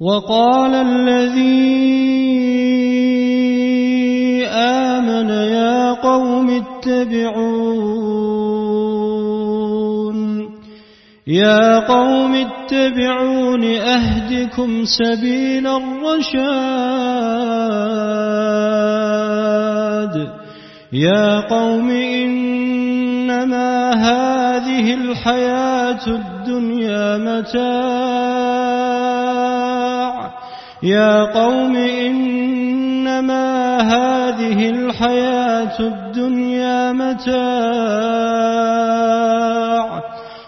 وقال الذي آمن يا قوم اتبعون. يا قوم اتبعون أهدكم سبيل الرشاد. يا قوم إنما هذه الحياة الدنيا متاع. يا قوم إنما هذه الحياة الدنيا متاع.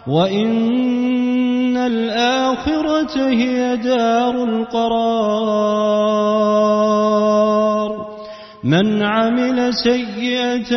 وإن الآخرة هي دار القرار. من عمل سيئة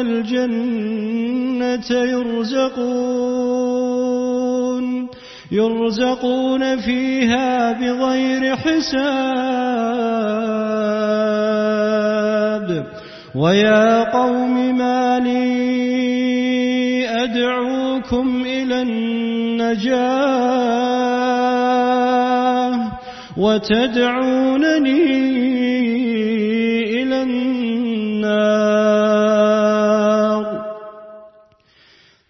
الجنة يرزقون يرزقون فيها بغير حساب. ويا قوم ما لي أدعوكم إلى النجاة وتدعونني إلى النار.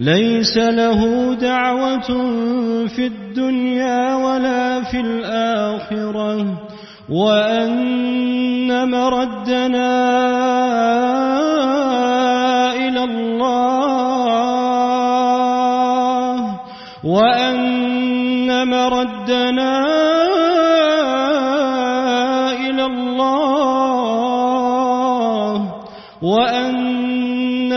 ليس له دعوة في الدنيا ولا في الآخرة وأن مردنا إلى الله وأن مردنا إلى الله وأن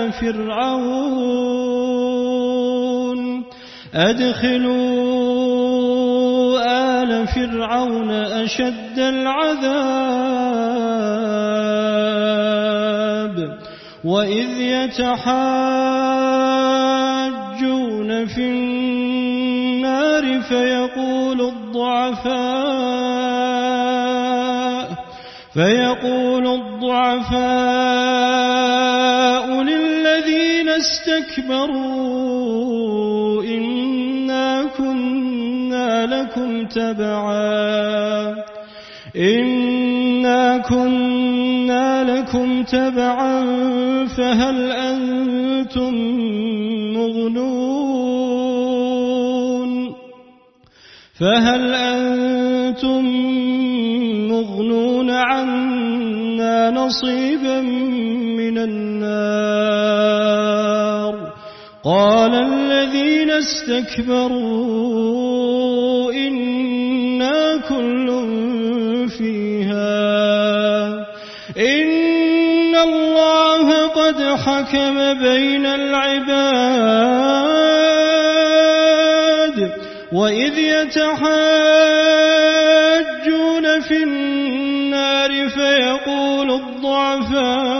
آل فرعون. أدخلوا آل فرعون أشد العذاب. وإذ يتحاجون في النار فيقول الضعفاء فيقول الضعفاء استكبروا إنا كنا لكم تبعا. إنا كنا لكم تبعا فهل أنتم مغنون؟ فهل أنتم مغنون عنا نصيبا من النار؟ قال الذين استكبروا إنا كل فيها. إن الله قد حكم بين العباد وإذ يتحاجون في النار فيقول الضعفاء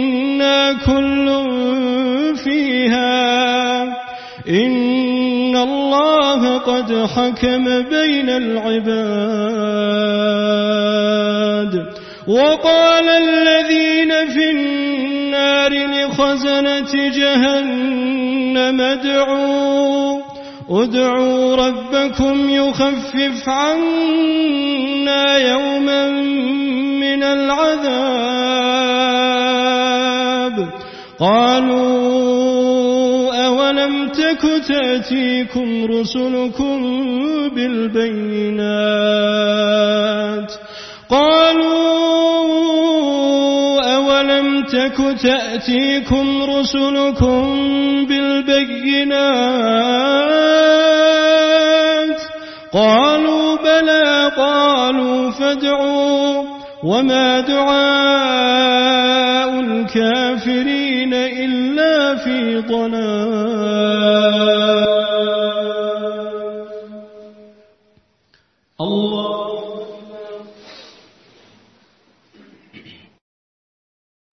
كل فيها. إن الله قد حكم بين العباد. وقال الذين في النار لخزنة جهنم ادعوا ادعوا ربكم يخفف عنا يوما من العذاب. قالوا أولم تك تأتيكم رسلكم بالبينات قالوا أولم تك تأتيكم رسلكم بالبينات قالوا بلى قالوا فادعوا وما دعاء الكافرين في ضلال.